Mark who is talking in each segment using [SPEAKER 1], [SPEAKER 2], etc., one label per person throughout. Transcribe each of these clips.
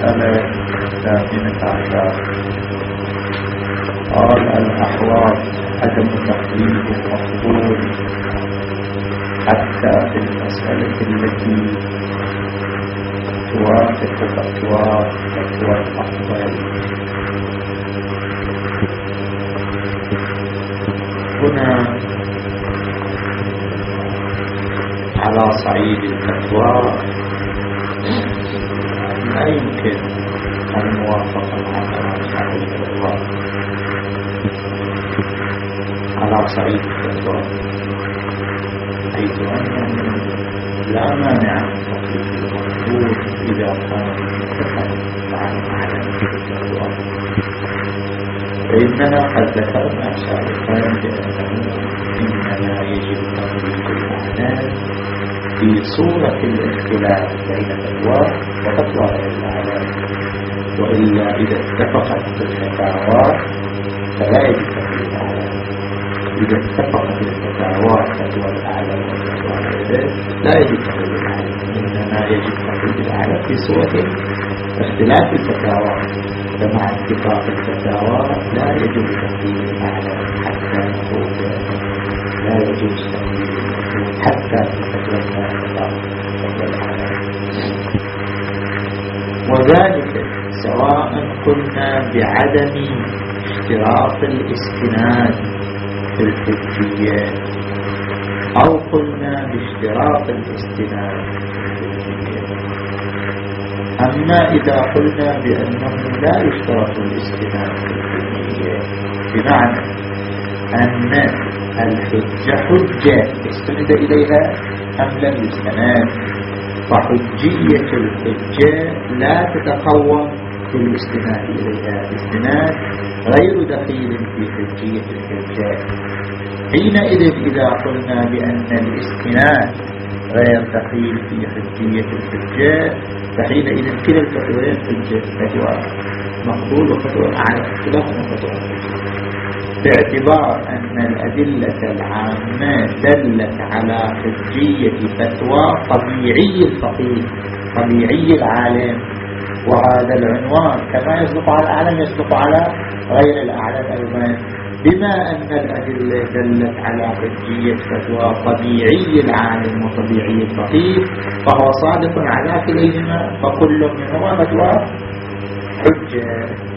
[SPEAKER 1] المسألة الثامنة عشر قال الأحوال عدم تقليد المقبول حتى في المسألة التي توافق فتوى فتوى الأفضل هنا على صعيد الفتوى لا يمكن الموافقة على صعيد الفتوى على صعيد الفتوى حيث أنه لا مانع. من تطبيق المقبول إذا كان متفقا مع المعنى الفتوى فإننا قد ذكرنا سابقا بأنه إنما يجب تطبيق المعنى في صورة الاختلاف بين الفتوى وفتوى العالم وإلا إذا اتفقت الفتاوى فلا يجب تقليد العالم إذا اتفقت الفتاوى فتوى العلم لا يجب تقليد العالم إنما يجب تقليد العالم في صورة اختلاف الفتاوى فمع اتفاق الفتاوى لا يجب تقليد العالم حتى نقول لا يجوز حتى وذلك سواء قلنا بعدم اشتراط الاستناد في الحجية أو قلنا باشتراط الاستناد في أما إذا قلنا بأنه لا يشترط الاستناد في الحجية بمعنى أن الحجة حجة استند إليها أم لم يستند فحجية الحجة لا تتقوم بالاستناد إليها الاستناد غير دخيل في حجية الحجة حينئذ إذا قلنا بأن الاستناد غير دخيل في حجية الحجة فحينئذ كلا الفتوين حجة فتوى مقبول وفتوى أعلى اختلاف فتوى الحجة باعتبار أن الأدلة العامة دلت على حجية فتوى طبيعي الفقيه طبيعي العالم. وهذا العنوان كما يصدق على الأعلم يصدق على غير الأعلم أيضا. بما أن الأدلة دلت على حجية فتوى طبيعي العالم وطبيعي الفقيه فهو صادق على كليهما فكل منهما فتوى حجة.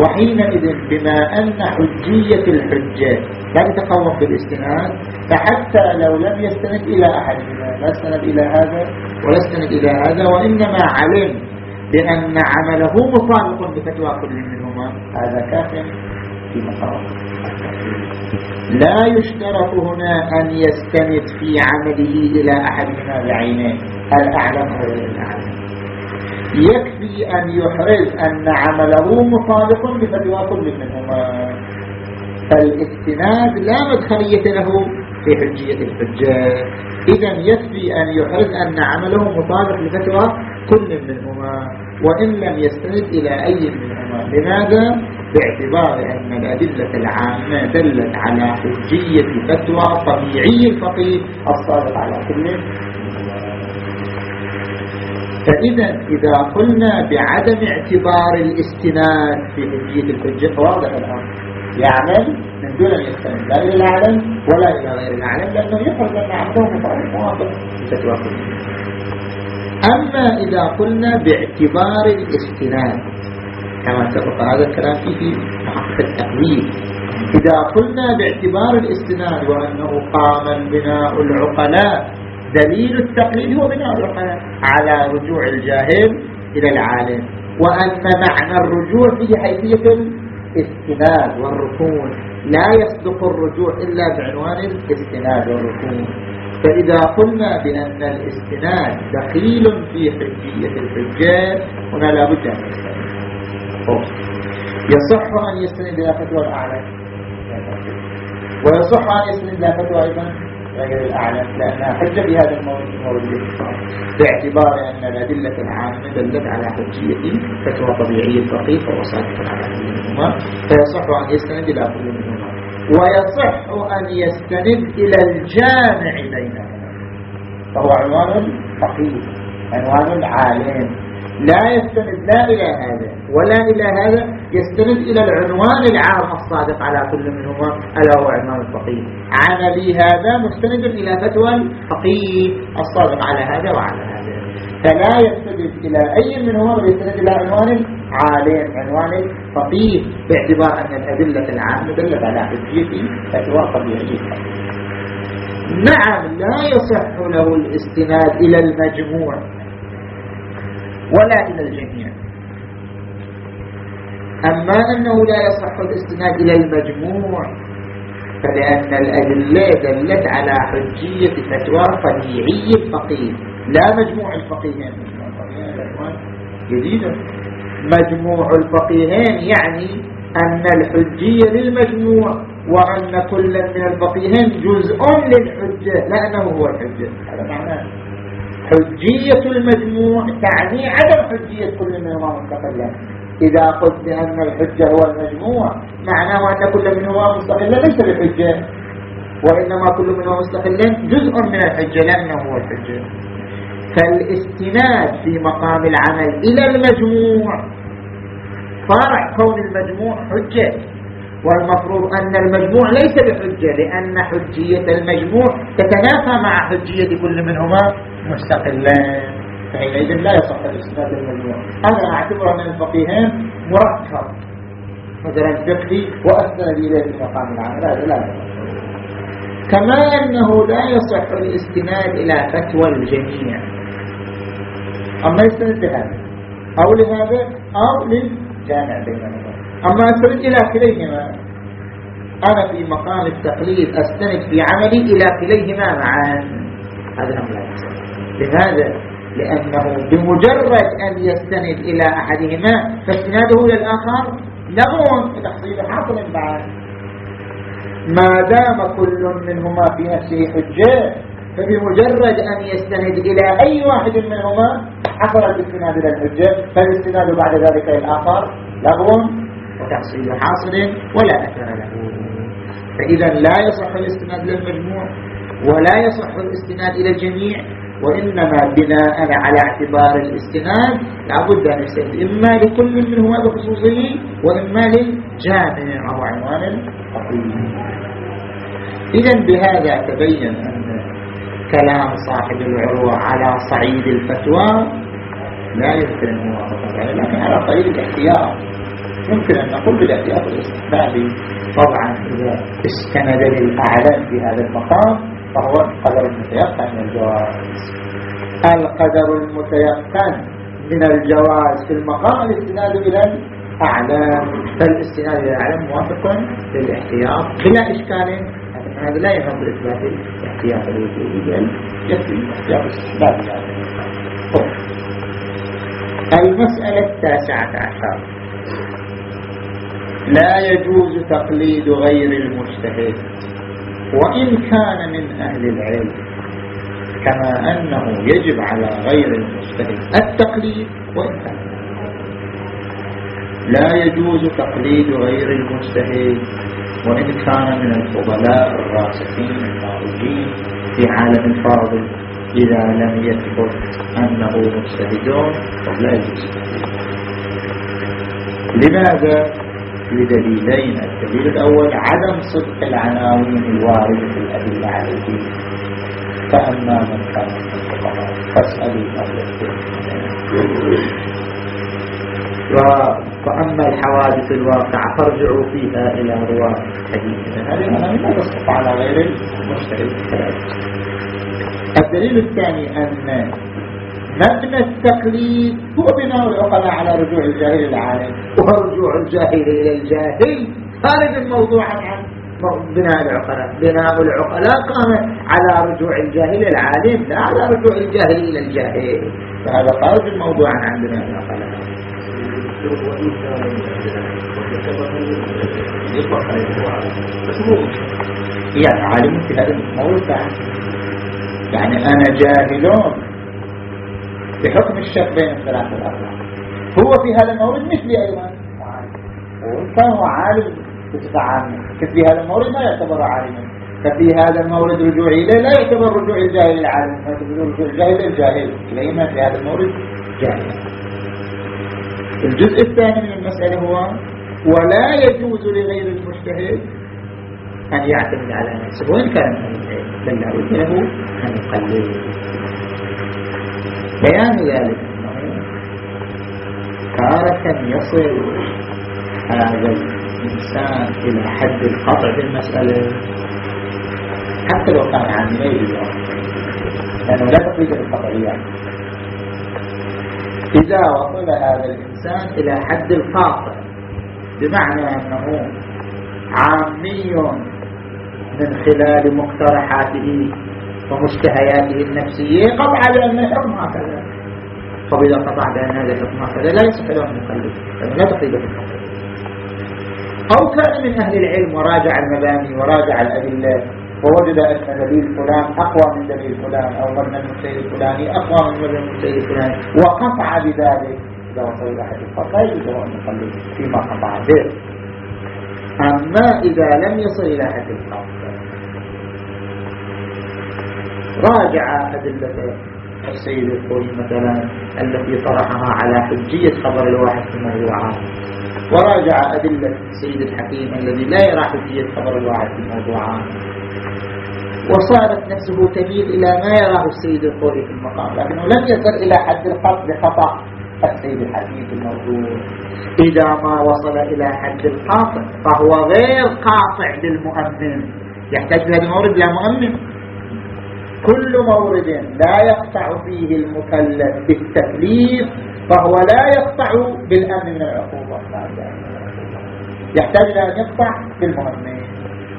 [SPEAKER 1] وحينئذ بما أن حجية الحجة لا تتقوم بالاستناد فحتى لو لم يستند إلى أحدهما لا استند إلى هذا ولا استند إلى هذا وإنما علم بأن عمله مطابق بفتوى كل منهما. هذا كاف في مقام. لا يشترط هنا أن يستند في عمله إلى أحدهما بعينه الأعلم غير الأعلم يكفي أن يحرز أن عمله مطابق بفتوى كل منهما. فالاستناد لا مدخلية له في حجية الحجة إذا يكفي أن يحرز أن عمله مطابق لفتوى كل منهما وإن لم يستند إلى أي منهما. لماذا؟ باعتبار أن الأدلة العامة دلت على حجية فتوى طبيعي الفقيه الصادق على كل فإذا إذا قلنا بعدم اعتبار الاستناد في حجية الحجة واضح الأمر يعمل من دون أن يستند لا إلى العالم ولا إلى غير العالم لأنه يفرض أن عمله مطابق فتوى أما إذا قلنا باعتبار الاستناد كما سبق هذا الكلام فيه في التأويل. إذا قلنا باعتبار الاستناد وأنه قام البناء العقلاء دليل التقليد هو بناء العقلاء على رجوع الجاهل إلى العالم. وأن معنى الرجوع في حيثية الاستناد والركون. لا يصدق الرجوع إلا بعنوان الاستناد والركون. فإذا قلنا بأن الاستناد دخيل في حجية الحجات هنا لا بد أن يصح أن يستند إلى فتوى الأعلى. ويصح أن يستند إلى فتوى أيضا غير الأعلم لأنها حجة في هذا المورد باعتبار أن الأدلة العامة دلت على حجية فتوى طبيعية الفقيه فهو صادق على كل منهما فيصح أن يستند إلى كل منهما. ويصح أن يستند إلى الجامع بينهما. فهو عنوان فقيه عنوان العالم لا يستند لا إلى هذا ولا إلى هذا يستند إلى العنوان العام الصادق على كل منهما ألا هو عنوان الفقيه. عملي هذا مستند إلى فتوى الفقيه الصادق على هذا وعلى هذا. فلا يستند إلى أي منهما بل يستند إلى عنوان العالم عنوان الفقيه باعتبار أن الأدلة العامة دلت على حجية فتوى طبيعية نعم لا يصح له الاستناد إلى المجموع. ولا إلى الجميع. أما أنه لا يصح الاستناد إلى المجموع فلأن الأدلة دلت على حجية فتوى طبيعي الفقيه. لا مجموع الفقيهين جديدة مجموع الفقيهين يعني أن الحجية للمجموع وأن كل من الفقيهين جزء للحجة لأنه هو الحجة. هذا معناه. حجية المجموع تعني عدم حجية كل منهما مستقلا إذا قلت بأن الحجة هو المجموع معناه أن كل منهما مستقلا ليس بحجة. وإنما كل منهما مستقلا جزء من الحجة لأنه هو الحجة. فالاستناد في مقام العمل إلى المجموع فرع كون المجموع حجة. والمفروض أن المجموع ليس بحجة لأن حجية المجموع تتنافى مع حجية كل منهما مستقلان فحينئذ لا يصح الإسناد المجموع. أنا أعتبر من الفقيهين مركب. مثلا فقهي وأسند إليه في مقام العمل. هذا لا. كما أنه لا يصح الاستناد إلى فتوى الجميع. أما يستند لهذا أو لهذا أو للجامع بينهما أما أستند إلى كليهما أنا في مقام التقليد أستند في عملي إلى كليهما معا. هذا أمر لا يصح لماذا؟ لأنه بمجرد أن يستند إلى أحدهما فاستناده إلى الآخر لغو تحصيل حاصل بعد. ما دام كل منهما في نفسه حجة فبمجرد أن يستند إلى أي واحد منهما حصل الاستناد إلى الحجة فالاستناد بعد ذلك إلى الآخر لغو وتحصيل حاصل ولا أثر له. فإذا لا يصح الاستناد للمجموع ولا يصح الاستناد إلى الجميع وإنما بناء على اعتبار الاستناد لابد أن يستند إما لكل منهما بخصوصه وإما للجامع أو عنوان الحقيقي إذا بهذا تبين أن كلام صاحب العروة على صعيد الفتوى لا يمكن الموافقة لكن على صعيد الاحتياط. يمكن أن نقول بالاحتياط الاستقبالي طبعا إذا استند للأعلام في هذا المقام فهو القدر المتيقن من الجواز القدر المتيقن من الجواز في المقام الاستناد إلى الأعلام. فالاستناد إلى الأعلام موافق للاحتياط بلا إشكال. هذا لا يهم بإثبات الاحتياط الوجودي يكفي احتياط الاستقبال المسألة التاسعة عشر. لا يجوز تقليد غير المجتهد وإن كان من أهل العلم كما أنه يجب على غير المجتهد التقليد وإن كان لا يجوز تقليد غير المجتهد وإن كان من الفضلاء الراسخين الخارجين في عالم الفاضل إذا لم يثبت أنه مجتهد فلا يجوز. لماذا؟ لدليلين. الدليل الأول عدم صدق العناوين الواردة في الأدلة عليه فأما من كان من الفقراء فاسألوا فأما الحوادث الواقعة فارجعوا فيها إلى رواة حديثنا هذه العناوين لا تصدق على غير المشترك الدليل الثاني أن مبنى التقليد هو بناء العقلاء على رجوع الجاهل العالم. ورجوع الجاهل إلى الجاهل. خارج الموضوع عن بناء العقلاء. بناء العقلاء قام على رجوع الجاهل العالم لا على رجوع الجاهل إلى الجاهل. فهذا خارج الموضوع عن بناء العقلاء. يعني عالم في هذا الموضوع. يعني أنا جاهلون بحكم الشك بين الثلاثة الأربعة. هو في هذا المورد مثلي أيضا. هو عالم بصفة عامة. في هذا المورد ما يعتبر عالما. ففي هذا المورد رجوع إليه لا يعتبر رجوع الجاهل العالم. يعتبر رجوع الجاهل الجاهل. إليهما في هذا المورد جاهل. الجزء الثاني من المسألة هو ولا يجوز لغير المجتهد أن يعتمد على نفسه. وإن كان من العلم بل لابد له أن يقلل. بيان ذلك. تارة يصل هذا الإنسان إلى حد القطع في المسألة. حتى لو كان عن ميل لأنه لا تقيد بالقطعيات إذا وصل هذا الإنسان إلى حد القاطع بمعنى أنه عامي من خلال مقترحاته ومشتهياته النفسية. قطع بأن الحكم هكذا. طب إذا قطع بأن هذا الحكم هكذا لا يصح له أن يقلد. لأنه لا تقيد بالقطع أو كان من أهل العلم وراجع المباني وراجع الأدلة ووجد أن دليل فلان أقوى من دليل فلان أو مبنى المجتهد الفلاني أقوى من مبنى المجتهد الفلاني وقطع بذلك. إذا وصل إلى حد القطع يجوز أن يقلد فيما قطع به. أما إذا لم يصل إلى حد القطع راجع أدلة السيد الخوي مثلا التي طرحها على حجية خبر الواحد في موضوعات وراجع أدلة السيد الحكيم الذي لا يرى حجية خبر الواحد في الموضوعات وصارت نفسه تميل إلى ما يراه السيد الخوي في المقام لكنه لم يصل إلى حد القصد خطأ السيد الحكيم في الموضوع. إذا ما وصل إلى حد القاطع فهو غير قاطع بالمؤمن يحتاج هذا المورد إلى مؤمن. كل مورد لا يقطع فيه المكلف بالتكليف فهو لا يقطع بالأمن من العقوبة. يحتاج أن يقطع بالمهمين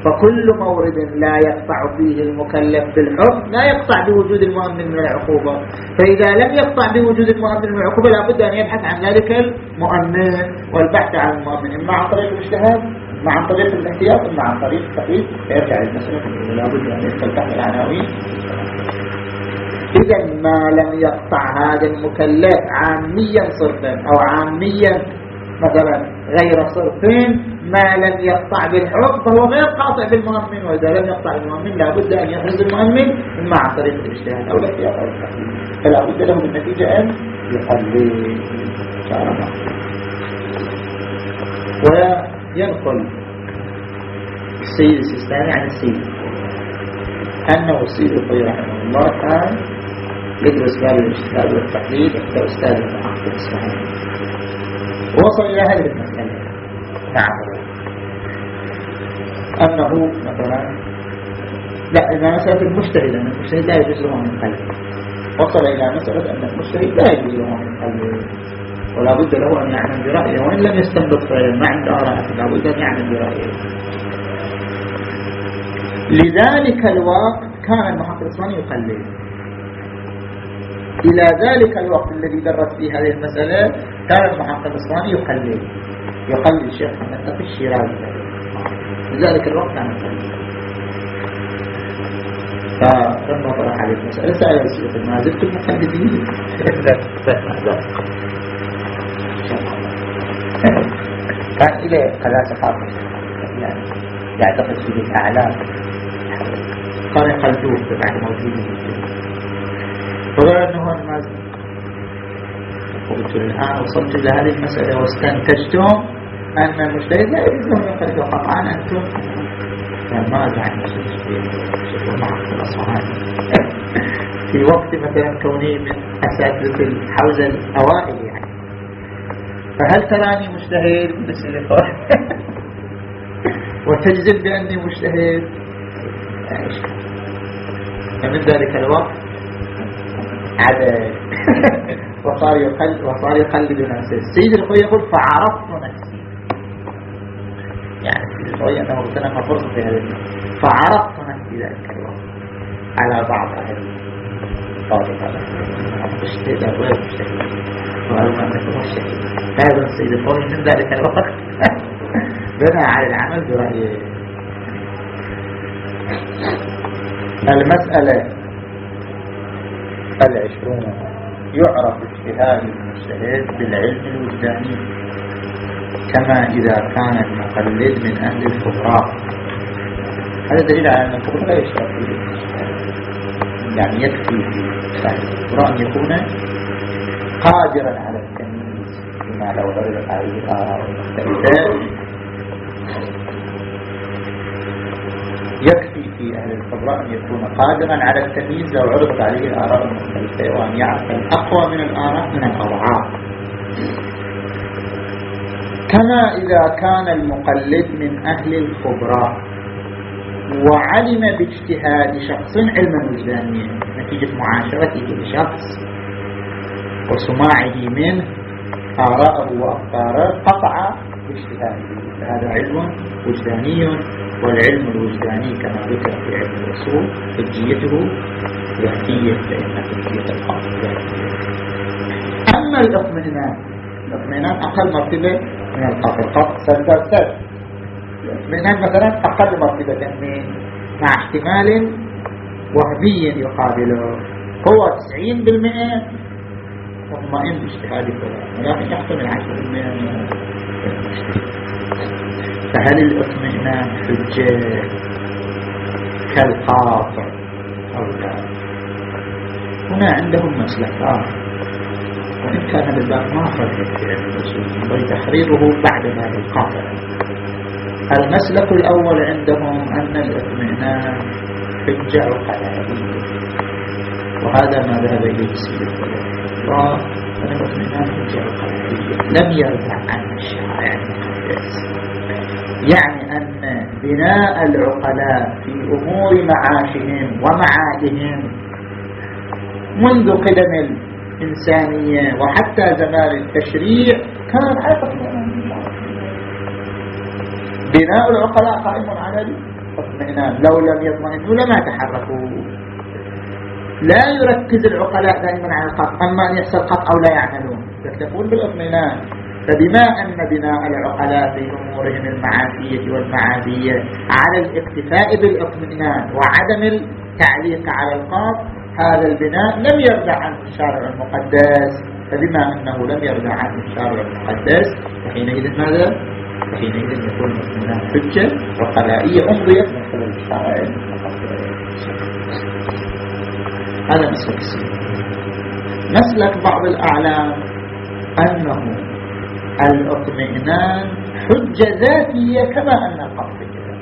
[SPEAKER 1] فكل مورد لا يقطع فيه المكلف بالحكم لا يقطع بوجود المؤمن من العقوبة. فإذا لم يقطع بوجود المؤمن من العقوبة لابد أن يبحث عن ذلك المؤمن والبحث عن المؤمن. إما عن طريق الاجتهاد إما عن طريق الاحتياط إما عن طريق التقييد فيرجع المسألة لابد أن تحت العناوين. إذا ما لم يقطع هذا المكلف عاميا صرفا أو عاميا مثلا غير صرفين ما لم يقطع بالحكم فهو غير قاطع بالمؤمن وإذا لم يقطع بالمؤمن لابد أن يحرز المؤمن إما عن طريق الاجتهاد أو الاحتياط. أو التقليد فلا بد له بالنتيجة أن يقلل وينقل السيد السيستاني عن السيد. أنه السيد الطويل رحمه الله كان يدرس باب الاجتهاد والتقليد عند أستاذ المحقق الصحيح ووصل إلى هذه المسألة. نعم. أنه مثلا لا إذا مسألة المجتهد أن المجتهد لا يجوز له من قلب وصل إلى مسألة أن المجتهد لا يجوز له من قلب ولا بد له أن يعمل برأيه. وإن لم يستنبط فعلا ما عنده آراء لا بد أن يعمل برأيه. لذلك الوقت كان المحقق الصاني يقلد إلى ذلك الوقت الذي درس فيه هذه المسألة كان المحقق الإسلامي يقلل. يقلل الشيخ محمد تقي الشيرازي. لذلك الوقت كان يقلل. فلما طرح عليه المسألة سأل الشيخ ما زلت مقلدين؟ كان إليه فلاسفة يعني يعتقد فيه الأعلام كان يقلدوه بعد موجودين ولا أنه الناس قلت الآن وصلت إلى هذه المسألة واستنتجتم أن المجتهد لا يجوز له يقلد قطعا أنتم ماذا عن في وقت مثلا كوني من أساتذة الحوزة الأوائل يعني فهل تراني مجتهد؟ بس وتجزم بأني مجتهد؟ فمن ذلك الوقت عدد وصار يقلد وصار يقلد نفسه السيد الخوي يقول فعرفت نفسي. يعني السيد الخوي أنه اغتنم فرصة في هذا فعرفت نفسي ذلك الوقت على بعض أهل طالب مجتهد أو غير مجتهد وهذا أنك مجتهد. هذا السيد الخوي من ذلك الوقت بنى على العمل برأيه المسألة العشرون يعرف اجتهاد المجتهد بالعلم الوجداني كما إذا كان المقلد من أهل الخبراء هذا دليل على أن القبر لا يشترط يعني يكفي في صاحب أن يكون قادرا على التمييز بما لو عرضت عليه الآراء المختلفة يكفي في أهل الخبراء أن يكون قادرا على التمييز لو عرضت عليه الآراء المختلفة وأن يعرف الأقوى من الآراء من الأضعاف. كما إذا كان المقلد من أهل الخبراء وعلم باجتهاد شخص علما وجدانيا نتيجة معاشرته لشخص وسماعه منه آراءه وأفكاره قطع باجتهاده هذا علم وجداني والعلم الوجداني كما ذكر في علم الرسول حجيته ذاتية لأن حجية القاضي أما الاطمئنان الاطمئنان أقل مرتبة من القطر القطر سلسل سلسل الاطمئنان مثلا أقل مرتبة من مع احتمال وهمي يقابله. هو 90% مطمئن باجتهاد فلان ولكن يحتمل 10% من فهل الاطمئنان حجة كالقاطع أو لا؟ هنا عندهم مسلكان وإن كان بالباب ما فرق في الأصول بل تحريره بعد باب القاطع المسلك الأول عندهم أن الاطمئنان حجة عقلائية وهذا ما ذهب إليه سيد الفلاح لم يرجع عن المقدس يعني أن بناء العقلاء في أمور معاشهم ومعادهم منذ قدم الإنسانية وحتى زمان التشريع كان على بناء العقلاء قائم على الاطمئنان. لو لم يطمئنوا لما تحركوا. لا يركز العقلاء دائما على القط أما أن يحصل قط أو لا يعملون. يكتفون بالاطمئنان فبما أن بناء العقلاء في أمورهم المعافية والمعادية على الاكتفاء بالاطمئنان وعدم التعليق على القاف هذا البناء لم يرجع عنه الشارع المقدس. فبما أنه لم يرجع عنه الشارع المقدس فحينئذ ماذا؟ فحينئذ يكون الاطمئنان حجة عقلائية أمضيت من خلال الشارع المقدس. هذا مسلك مسلك بعض الأعلام أنه الاطمئنان حجة ذاتية كما أن القصد كذا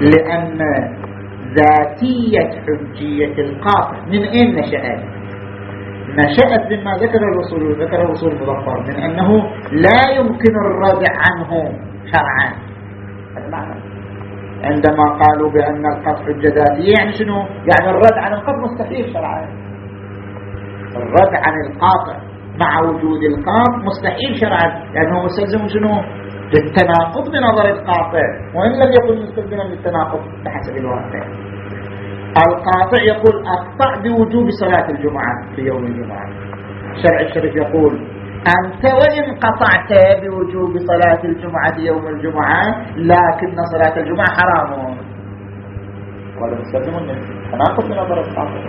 [SPEAKER 1] لأن ذاتية حجية القاطع من أين نشأت؟ نشأت مما ذكر الرسول ذكر الرسول المظفر من أنه لا يمكن الردع عنه شرعا. عندما قالوا بأن حجة ذاتية يعني شنو؟ يعني الرد عن القصد مستحيل شرعا. الرد عن القاطع مع وجود القاط مستحيل شرعا. لأنه مستلزم شنو؟ للتناقض بنظر القاطع. وإن لم يكن مستلزما للتناقض بحسب الواقع. القاطع يقول أقطع بوجوب صلاة الجمعة في يوم الجمعة. الشرع الشريف يقول أنت وإن قطعت بوجوب صلاة الجمعة يوم الجمعة لكن صلاة الجمعة حرام. ولا مستلزم تناقض بنظر القاطع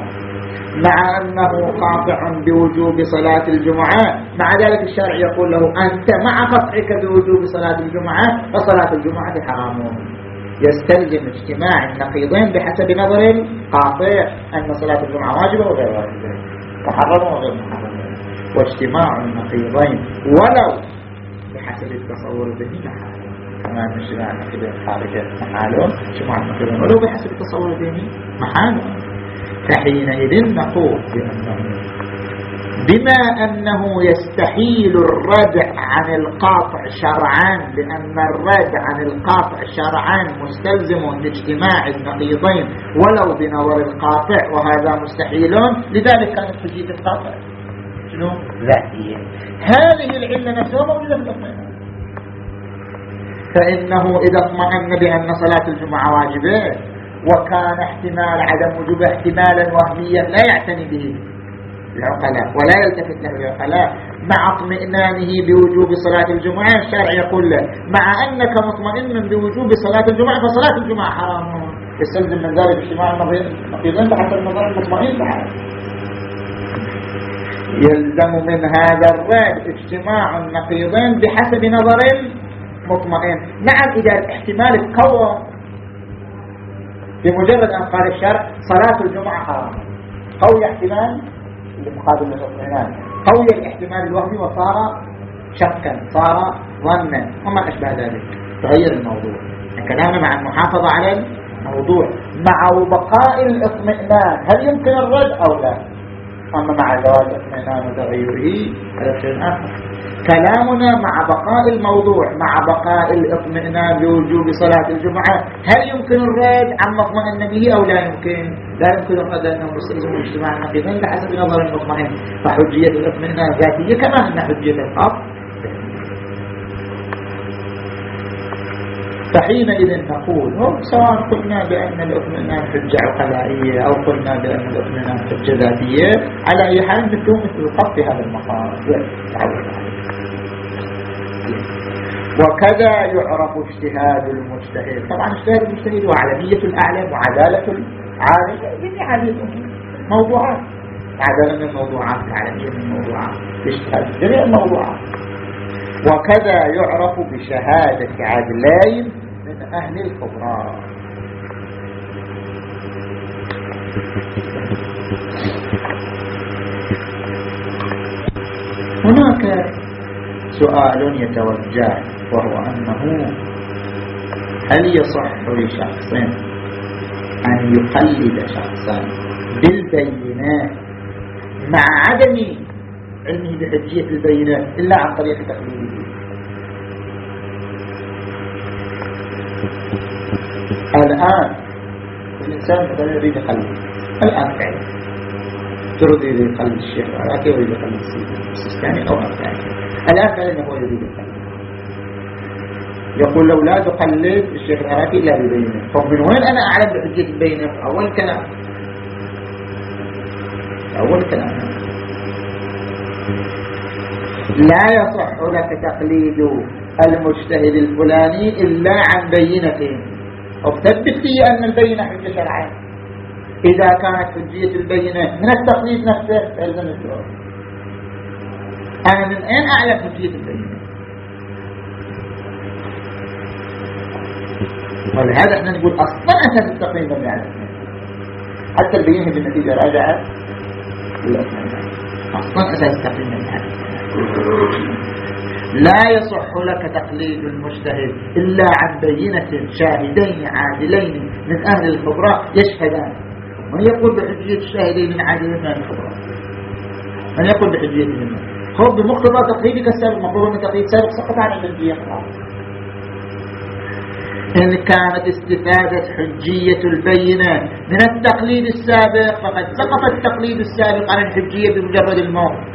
[SPEAKER 1] مع أنه قاطع بوجوب صلاة الجمعة مع ذلك الشرع يقول له أنت مع قطعك بوجوب صلاة الجمعة فصلاة الجمعة حرام. يستلزم اجتماع النقيضين بحسب نظر القاطع أن صلاة الجمعة واجبة وغير واجبة. محرمة وغير محرمة واجتماع النقيضين ولو بحسب التصور الذهني كما اجتماع النقيضين خارجة محاله اجتماع النقيضين ولو بحسب التصور الذهني محاله فحينئذ نقول بأنه بما أنه يستحيل الردع عن القاطع شرعا لأن الردع عن القاطع شرعا مستلزم لاجتماع النقيضين ولو بنظر القاطع وهذا مستحيل. لذلك كانت تجيب القاطع. شنو؟ ذاتية هذه العلة نفسها موجودة في الاطمئنان فإنه إذا اطمئن بأن صلاة الجمعة واجبة وكان احتمال عدم وجوب احتمالا وهميا لا يعتني به العقلاء ولا يلتفت له العقلاء. مع اطمئنانه بوجوب صلاة الجمعة الشارع يقول له مع أنك مطمئن بوجوب صلاة الجمعة فصلاة الجمعة حرام. يستلزم من ذلك اجتماع النقيضين حتى النظر المطمئن بحال يلزم من هذا الرد اجتماع النقيضين بحسب نظر مطمئن. نعم إذا الاحتمال تكون بمجرد أن قال الشرع صلاة الجمعة حرام. قوي احتمال لمقابل الاطمئنان قوي الاحتمال الوهمي وصار شكا صار ظنا. وما أشبه ذلك؟ تغير الموضوع. كلامنا مع المحافظة على الموضوع. مع بقاء الاطمئنان هل يمكن الرد أو لا؟ أما مع زواج الاطمئنان وتغيره هذا شيء آخر. كلامنا مع بقاء الموضوع مع بقاء الاطمئنان بوجوب صلاة الجمعة هل يمكن الرد؟ عن مطمئن به أو لا يمكن؟ لا يمكن الرد أنه مسلم اجتماع حقيقي بحسب نظر المطمئن فحجية الاطمئنان ذاتية كما أن حجية الحق فحينئذ نقول هم سواء قلنا بأن الأطمئنان حجة عقلائية أو قلنا بأن الأطمئنان حجة ذاتية على أي حال مثل مثل القط في هذا المقام. وكذا يعرف اجتهاد المجتهد. طبعا اجتهاد المجتهد وعلمية الأعلم وعدالة العالم يعني موضوعات. عدالة من الموضوعات العالمية من الموضوعات اجتهاد جميع الموضوعات. وكذا يعرف بشهادة عدلين من أهل الكبرى. هناك سؤال يتوجه وهو أنه هل يصح لشخص أن يقلد شخصا بالبينات مع عدم علمه بحجية البينات إلا عن طريق تقليده؟ الآن الإنسان مثلا يريد يقلد الآن فعلا يريد يقلد الشيخ العراقي ويريد يقلد السيستاني أو أمثاله الآن فعلا هو يريد يقلد يقول لو لا تقلد الشيخ العراقي إلا ببينه طب من وين أنا أعلم بحجة في أول كلام. أول كلام. لا يصح لك تقليد المجتهد الفلاني إلا عن بينة وثبت لي أن البينة حجة شرعية إذا كانت حجية البينة من التقليد نفسه فيلزم الجواب أنا من أين أعلم حجية البينة؟ ولهذا إحنا نقول أصلا أساس التقليد مبني على حتى البينة بالنتيجة راجعة. أصلا أساس التقليد مبني على لا يصح لك تقليد المجتهد إلا عن بينة شاهدين عادلين من أهل الخبراء يشهدان. من يقول بحجية الشاهدين من أهل الخبراء من يقول بحجية منه خذ بمقتضى تقليدك السابق مقرون تقليد سابق سقط عن الحجية إن كانت استفادة حجية البينة من التقليد السابق فقد سقط التقليد السابق عن الحجية بمجرد الموت.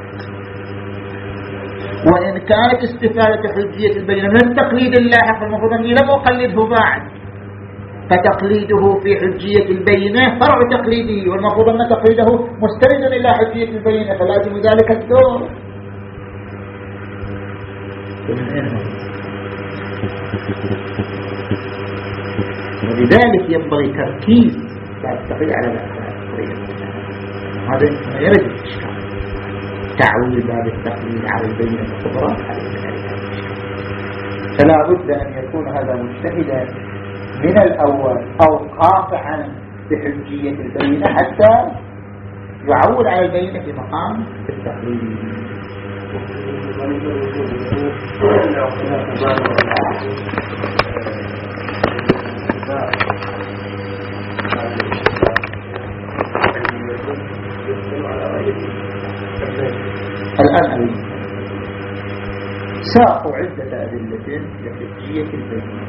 [SPEAKER 1] كانت استفادة حجية البينة من التقليد اللاحق المفروض أني لم أقلده بعد. فتقليده في حجية البينة فرع تقليده والمفروض أن تقليده مستند إلى حجية البينة فلازم ذلك الدور. ولذلك ينبغي تركيز. بعد التقليد على هذا يرد الإشكال تعويل باب التقليد على البينة الكبرى فلا بد أن يكون هذا مجتهدا من الأول أو قاطعا بحجية البينة حتى يعول على البينة في مقام التقليد. أريد ساقوا عدة أدلة لحجية البينة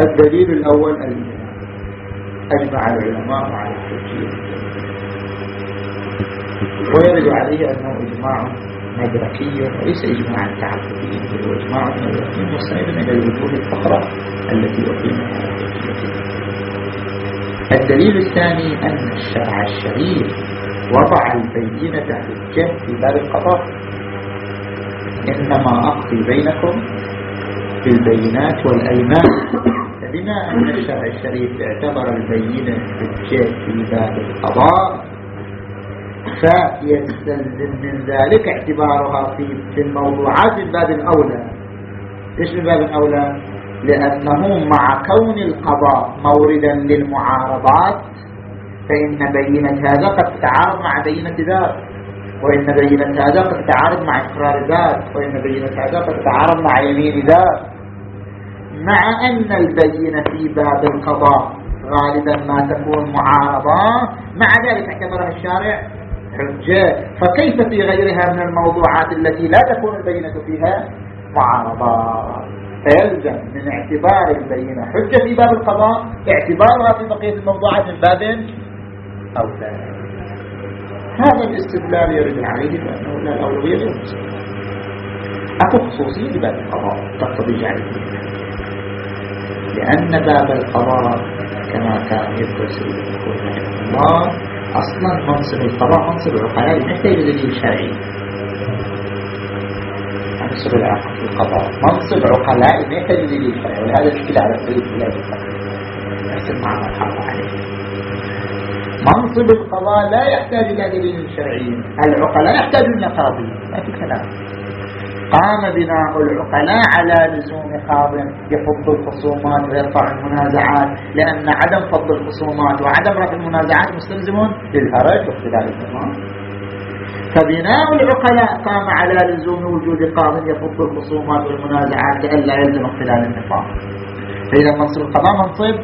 [SPEAKER 1] الدليل الأول الإجماع أجمع العلماء على حجية ويرد عليه أنه إجماع مدركي وليس إجماعا تعبديا بل هو إجماع مدركي مستند إلى الوجوه الفقرة التي أقيمت على الدليل الثاني أن الشرع الشريف وضع البينة حجة في باب القضاء. إنما أقضي بينكم بالبينات والأيمان. فبما أن الشرع الشريف اعتبر البينة حجة في باب القضاء فيستلزم من ذلك اعتبارها في الموضوعات من باب الأولى. ليش من باب أولى لأنه مع كون القضاء موردا للمعارضات فإن بينة هذا قد تتعارض مع بينة ذات وإن بينة هذا قد تتعارض مع إقرار ذات وإن بينة هذا قد تتعارض مع يمين ذات. مع أن البينة في باب القضاء غالبا ما تكون معارضة مع ذلك اعتبرها الشارع حجة فكيف في غيرها من الموضوعات التي لا تكون البينة فيها معارضة؟ فيلزم من اعتبار البينة حجة في باب القضاء اعتبارها في بقية الموضوعات من باب أولى هذا الاستدلال يرد عليه بأنه لا الأولوية للمسلم أكو خصوصية لباب القضاء تقتضي جعله. لأن باب القضاء كما كان يدرس رحمه الله أصلا منصب القضاء منصب العقلاء يحتاج دليل شرعي. منصب القضاء منصب عقلاء ما يحتاج دليل شرعي. ولهذا مشكلة على السيد بلاد نفس المعنى الحق عليه. منصب القضاء لا يحتاج إلى دليل شرعي. العقلاء يحتاجون قاضي. ما في كلام. قام بناء العقلاء على لزوم قاض يفض الخصومات ويرفع المنازعات لأن عدم فض الخصومات وعدم رفع المنازعات مستلزم للهرج واختلال النظام فبناء العقلاء قام على لزوم وجود قاض يفض الخصومات والمنازعات لئلا يلزم اختلال النظام فإذا منصب القضاء منصب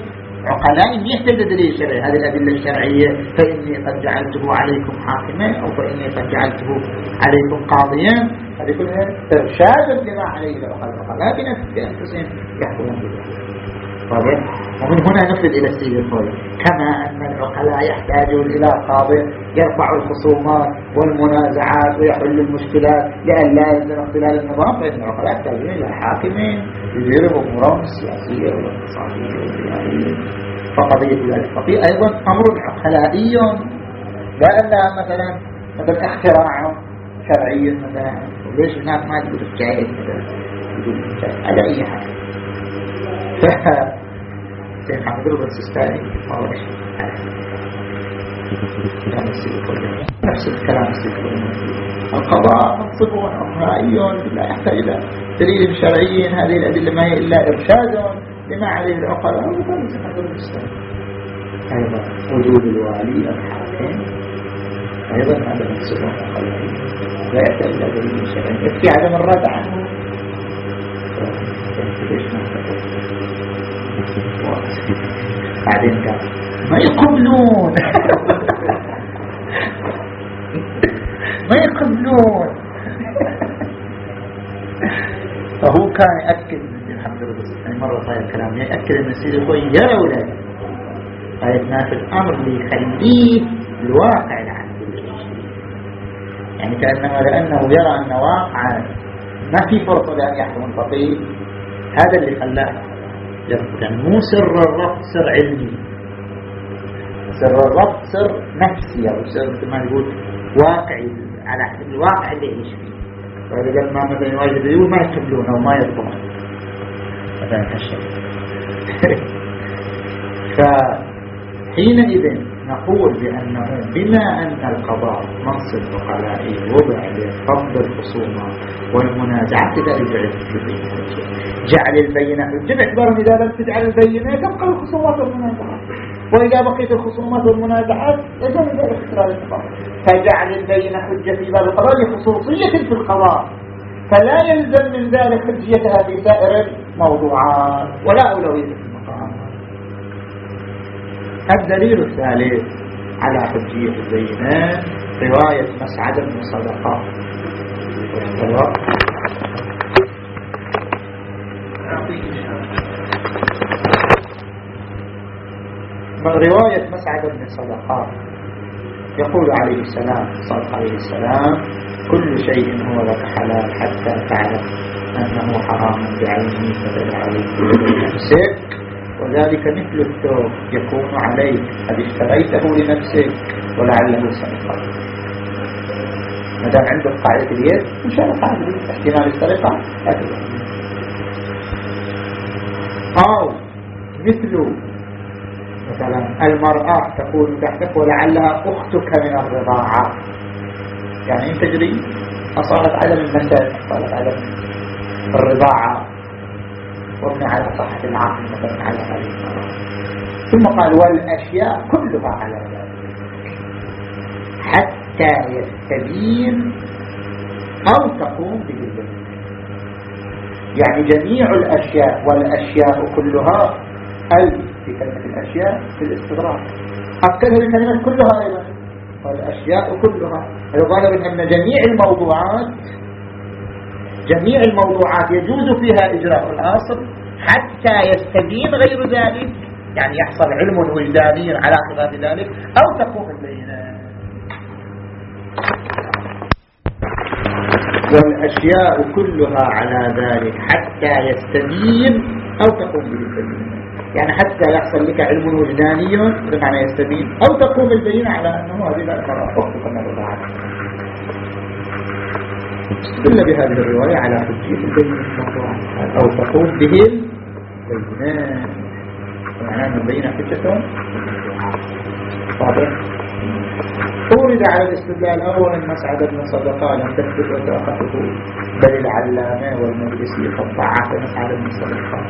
[SPEAKER 1] عقلاء يحتاج دليل شرعي. هذه الأدلة الشرعية. فإني قد جعلته عليكم حاكما أو فإني قد جعلته عليكم قاضيا هذه كلها إرشاد لما عليه العقلاء بنفسهم يحكمون بذلك واضح ومن هنا نفذ إلى السيد الخوي كما أن العقلاء يحتاجون إلى قاضي يرفع الخصومات والمنازعات ويحل المشكلات لأن لا يلزم اختلال النظام. فإن العقلاء يحتاجون إلى حاكم يدير أمورهم السياسية والاقتصادية والبيئية فقضية ذلك ففي أيضا أمر عقلائي. لا أنها مثلا مثلا اختراع شرعي مثلا. ليش هناك ما تقول الجائز مثلا؟ على أي حال. محمد رضا السيستاني ما هو نفس الكلام القضاء منصب رأي لا يحتاج إلى دليل شرعي هذه الأدلة ما هي إلا إرشاد لما عليه العقلاء أيضا وجود الوالي الحاكم أيضا هذا منصب عقلائي لا يحتاج إلى دليل شرعي يكفي عدم الرد عنه بعدين قال ما يقبلون. ما يقبلون. فهو كان يأكد الحمد لله. يعني مرة صاير الكلام يأكد أن السيد الخوي يرى ولا طيب في الأمر اللي يخليه الواقع العام. يعني كأنه لأنه يرى أن واقع ما في فرصة لأن يحكم الفقيه. هذا اللي خلاه يعني مو سر الربط سر علمي. سر الربط سر نفسي أو سر ما نقول واقعي على الواقع اللي يعيش فيه. فإذا ما مثلا يواجه يقول ما يقبلونه وما يرضون مثلا هالشيء فحينئذ نقول بأنه بما أن القضاء منصب عقلائي وضع لفض الخصومات والمنازعات لذلك جعل البينة جعل البينة حجة باعتبار إذا لم تجعل البينة تبقى الخصومات والمنازعات وإذا بقيت الخصومات والمنازعات لازم ذلك اختراع القضاء. فجعل البينة حجة في باب القضاء لخصوصية في القضاء. فلا يلزم من ذلك حجيتها في سائر الموضوعات. ولا أولوية. الدليل الثالث على حجية البينات رواية مسعد بن صدقة. رواية مسعد بن صدقات يقول عليه السلام صدق عليه السلام كل شيء هو لك حلال حتى تعلم أنه حرام بعينه فتدع عليه نفسك وذلك مثل الثوب يكون عليك. قد اشتريته لنفسك ولعله سرقة ما دام عندك قاعدة اليد إن شاء الله قاعدة احتمال السرقة أو مثل مثلا المرأة تكون تحتك ولعلها أختك من الرضاعة. يعني أنت تجري أصالت عدم المساء أصالت عدم الرضاعة. ومن على صحة العقل مثلا على هذه ثم قال والأشياء كلها على ذلك. حتى يستبين أو تقوم به يعني جميع الأشياء والأشياء كلها ال في كلمة الأشياء في الاستغراق أكدها بكلمة كلها أيضا. والأشياء كلها. يقال أن جميع الموضوعات جميع الموضوعات يجوز فيها إجراء الأصل حتى يستبين غير ذلك يعني يحصل علم وجداني على خلاف ذلك أو تقوم البينات والأشياء كلها على ذلك حتى يستبين أو تقوم به يعني حتى يحصل لك علم وجداني بمعنى يستبين أو تقوم البينة على أنه هذه لا أخذ استدل بهذه الرواية على حجية البينة أو تقوم به. البينات معناه البينة حجة واضح أورد على الاستدلال أولا مسعد بن صدقاء لم تثبت وثاقته بل العلامة والمجلسي قد ضعف مسعد بن صدقاء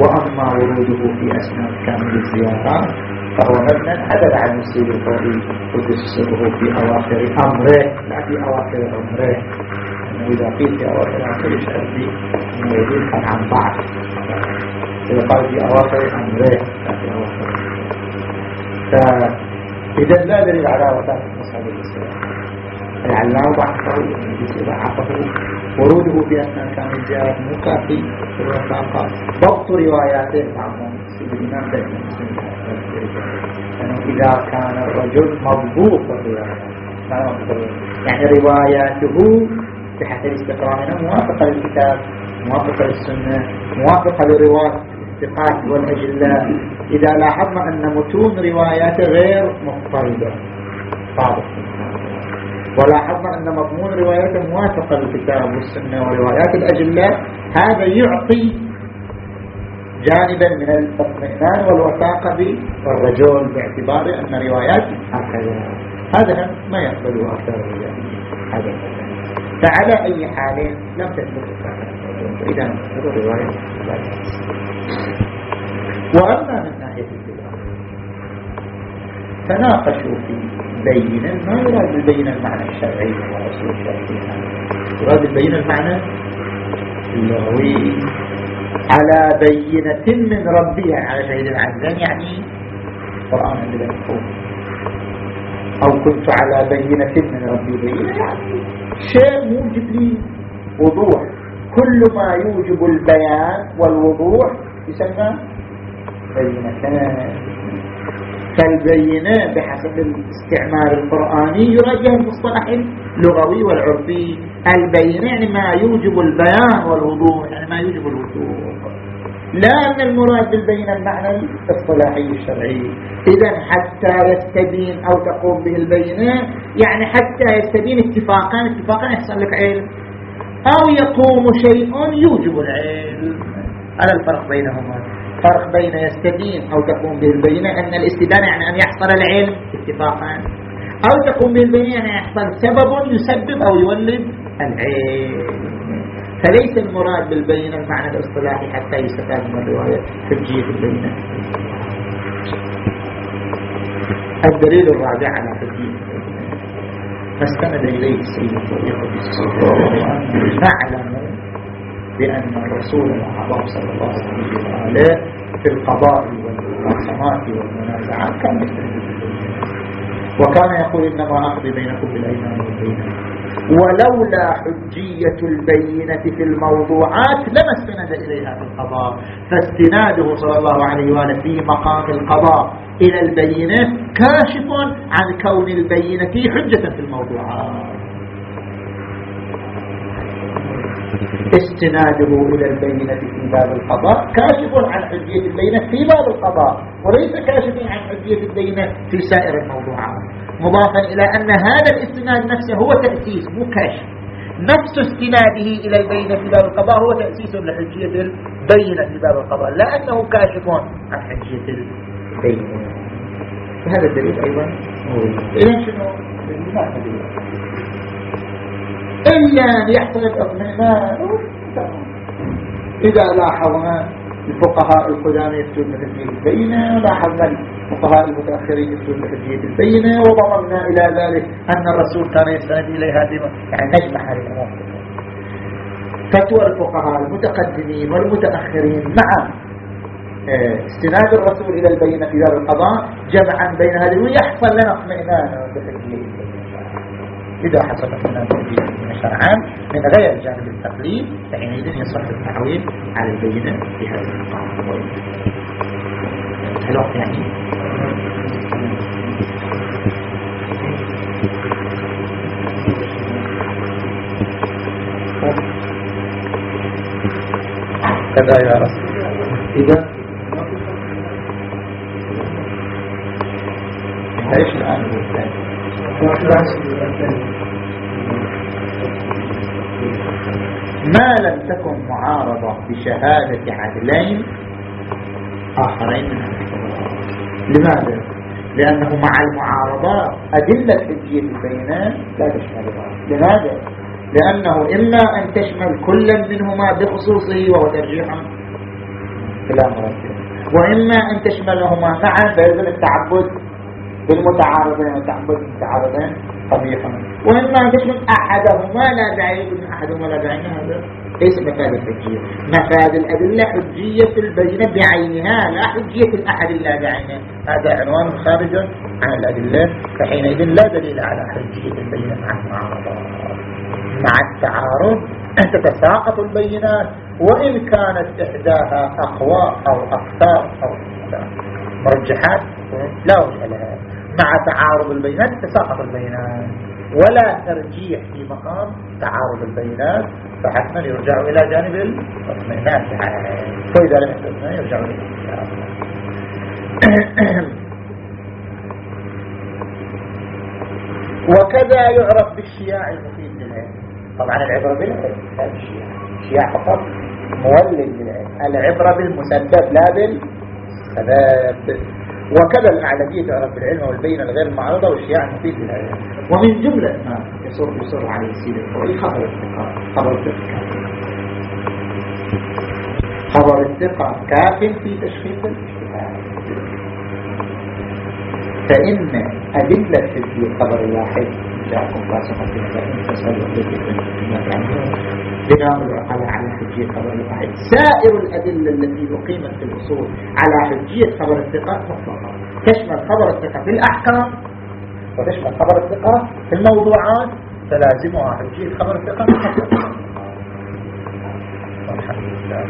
[SPEAKER 1] وأما وروده في أسناد كامل الزيارات فهو مبنى عدد عن السيد الفوري وتسره في أواخر أمره لا في أواخر أمره. أنه إذا قيل في أواخر أمره يشعر به أنه يزيد عن بعض إذا قال في أواخر أمره لا في أواخر إذا لا دليل على وفاة مصعب الإسلام العلام ضعفه ضعفه وروده في أثناء كان الجهاد مو كافي ضبط رواياته بعضهم الإمام لأنه إذا كان الرجل مضبوط الروايات يعني رواياته بحسب استقرارنا موافقة للكتاب موافقة للسنة موافقة لرواية الثقات والأجلاء. إذا لاحظنا أن متون روايات غير مضطردة واضح ولاحظنا أن مضمون روايات موافقة للكتاب والسنة وروايات الأجلاء. هذا يعطي جانبا من الاطمئنان والوثاقة بالرجل باعتبار أن روايات هكذا. هذا ما يقبله أكثر الرجال. هذا. فعلى أي حال لم تثبت إذا الرواية وأما من ناحية الدلالة تناقشوا في بينا ما يراد بالبين المعنى الشرعي ورسول الشرعي يراد بالبين المعنى اللغوي. على بينة من ربي يعني على شهيد العزان يعني عندنا مفهوم أو كنت على بينة من ربي بينة. يعني شيء موجب لي وضوح كل ما يوجب البيان والوضوح يسمى بينتان فالبينة بحسب الاستعمال القرآني يرجع المصطلح اللغوي والعرفي. البينة يعني ما يوجب البيان والوضوح يعني ما يوجب الوضوح. لا أن المراد بالبينة المعنى الاصطلاحي الشرعي. إذا حتى يستبين أو تقوم به البينة يعني حتى يستبين اتفاقا اتفاقا يحصل لك علم أو يقوم شيء يوجب العلم على الفرق بينهما. فرق بين يستدين أو تقوم به البينة أن الاستدانة يعني أن يحصل العلم اتفاقا. أو تقوم به البينة يعني يحصل سبب يسبب أو يولد العلم فليس المراد بالبينة المعنى الاصطلاحي حتى يستفاد من الرواية تجيه البينة. الدليل الرابع على تجيه ما استند إليه السيد الطريق نعلم بأن الرسول الأعظم صلى الله عليه وآله في القضاء والمقاسمات والمنازعات كان يستهدف وكان يقول إنما أقضي بينكم بالأيمان والبينات ولولا حجية البينة في الموضوعات لما استند إليها في القضاء. فاستناده صلى الله عليه وآله في مقام القضاء. إلى البينة كاشف عن كون البينة حجة في الموضوعات. استناده إلى البينة في باب القضاء. كاشف عن حجية البينة في باب القضاء. وليس كاشف عن حجية البينة في سائر الموضوعات. مضافا إلى أن هذا الاستناد نفسه هو تأسيس مو كاشف نفس استناده إلى البينة في باب القضاء هو تأسيس لحجية البينة في باب القضاء لا أنه كاشف عن حجية البينة. هذا الدليل أيضا؟ إذن شنو؟ إلا أن يحصل الاطمئنان إذا لاحظنا الفقهاء القدامى يفتون بحجية البينة ولاحظنا الفقهاء المتأخرين يفتون بحجية البينة وضممنا إلى ذلك أن الرسول كان يستند إليها ديما يعني نجمع هذه الأمور فتوى الفقهاء المتقدمين والمتأخرين مع آه، استناد الرسول إلى البينة دار القضاء جمعا بين هذه ويحصل لنا اطمئنان. بحجية إذا حصل اطمئنان بحجية شرعا من غير جانب التقليد فحينئذ يصح التعويل على البينة في هذا المقام. الوقت يعني كذا يا رسول إذا؟ إيش الآن؟ ما لم تكن معارضة بشهادة عدلين آخرين من لماذا؟ لأنه مع المعارضات أدلة حجية البينات لا تشمل لماذا؟ لأنه إما أن تشمل كل منهما بخصوصه وهو ترجيح كلام مرتب وإما أن تشملهما معا فيلزم التعبد بالمتعارضين والتعبد بالمتعارضين قبيحا. وإما تشمل أحدهما لا داعي من أحدهما لا داعي هذا ليس مفاد الحجية مفاد الأدلة حجية البينة بعينها لا حجية الأحد لا بعينه. هذا عنوان خارج عن الأدلة فحينئذ لا دليل على حجية البينة مع المعارضات مع التعارض تتساقط البينات وإن كانت إحداها أقوى أو أكثر أو مرجحات؟ لا. وجه لها مع تعارض البينات تتساقط البينات. ولا ترجيح في مقام تعارض البينات. فحتما يرجع إلى جانب الاطمئنان. فإذا لم يستثنى يرجع إلى وكذا يعرف بالشياع المفيد للعلم. طبعا العبرة بالعلم لا بالشياع. الشياع فقط مولد للعلم. العبرة بالمسبب لا بالسبب. وكذا الأعلمية تعرف بالعلم والبينة الغير المعروضة والشياع المفيد للعلم. ومن جملة ما يصر يصر عليه السيد الفوعي خبر الثقة خبر الثقة. خبر الثقة كاف في تشخيص الاشتباه فإن أدلة في الخبر الواحد جاءكم فاسقة فإن تسألوا بناء على على حجية خبر الواحد سائر الأدلة التي أقيمت في الأصول على حجية خبر الثقة مطلقة. تشمل خبر الثقة في الأحكام وتشمل خبر الثقة في الموضوعات فلازمها حجية خبر الثقة مطلقة. والحمد لله.